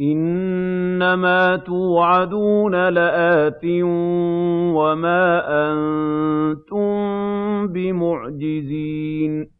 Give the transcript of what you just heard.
إِنَّمَا تُوعَدُونَ لَآتٍ ۖ وَمَا أَنتُم بِمُعْجِزِينَ.